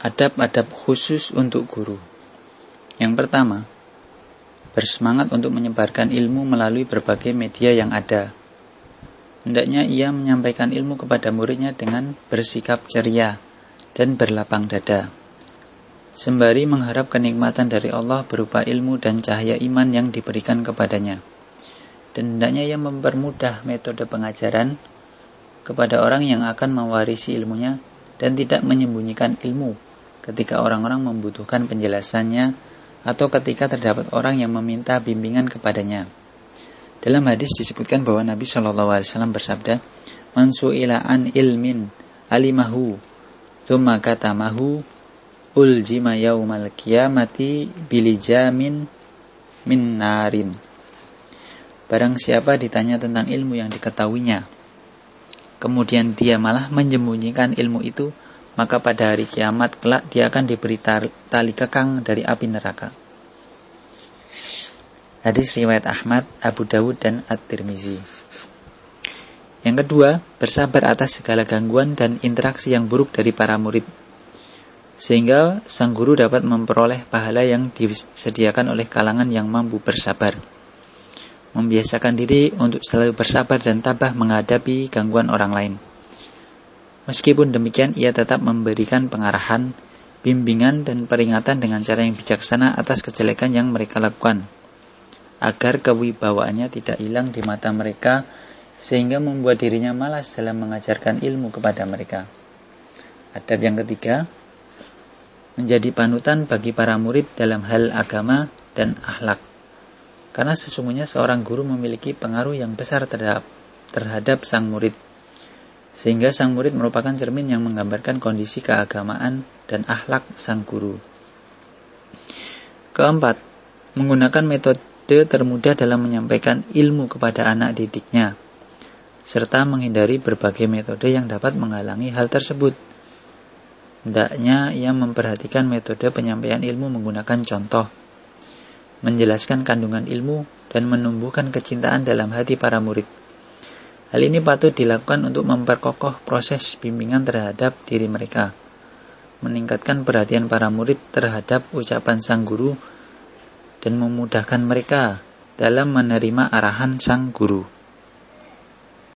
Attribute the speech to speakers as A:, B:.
A: adab-adab khusus untuk guru. Yang pertama, bersemangat untuk menyebarkan ilmu melalui berbagai media yang ada. Hendaknya ia menyampaikan ilmu kepada muridnya dengan bersikap ceria dan berlapang dada. Sembari mengharap kenikmatan dari Allah berupa ilmu dan cahaya iman yang diberikan kepadanya. Dan hendaknya ia mempermudah metode pengajaran kepada orang yang akan mewarisi ilmunya dan tidak menyembunyikan ilmu ketika orang-orang membutuhkan penjelasannya atau ketika terdapat orang yang meminta bimbingan kepadanya. Dalam hadis disebutkan bahwa Nabi Shallallahu Alaihi Wasallam bersabda, "Mansuila an ilmin alimahu, thumma katamahu, uljima yaumal kiamati bilijamin min narin." Barang siapa ditanya tentang ilmu yang diketahuinya, kemudian dia malah menyembunyikan ilmu itu, maka pada hari kiamat kelak dia akan diberi tali kekang dari api neraka. Hadis riwayat Ahmad, Abu Dawud dan At-Tirmizi. Yang kedua, bersabar atas segala gangguan dan interaksi yang buruk dari para murid. Sehingga sang guru dapat memperoleh pahala yang disediakan oleh kalangan yang mampu bersabar. Membiasakan diri untuk selalu bersabar dan tabah menghadapi gangguan orang lain. Meskipun demikian, ia tetap memberikan pengarahan, bimbingan, dan peringatan dengan cara yang bijaksana atas kejelekan yang mereka lakukan agar kewibawaannya tidak hilang di mata mereka sehingga membuat dirinya malas dalam mengajarkan ilmu kepada mereka. Adab yang ketiga, menjadi panutan bagi para murid dalam hal agama dan akhlak. Karena sesungguhnya seorang guru memiliki pengaruh yang besar terhadap, terhadap sang murid. Sehingga sang murid merupakan cermin yang menggambarkan kondisi keagamaan dan akhlak sang guru. Keempat, menggunakan metode termudah dalam menyampaikan ilmu kepada anak didiknya, serta menghindari berbagai metode yang dapat menghalangi hal tersebut. Hendaknya ia memperhatikan metode penyampaian ilmu menggunakan contoh, menjelaskan kandungan ilmu, dan menumbuhkan kecintaan dalam hati para murid. Hal ini patut dilakukan untuk memperkokoh proses bimbingan terhadap diri mereka, meningkatkan perhatian para murid terhadap ucapan sang guru, dan memudahkan mereka dalam menerima arahan sang guru.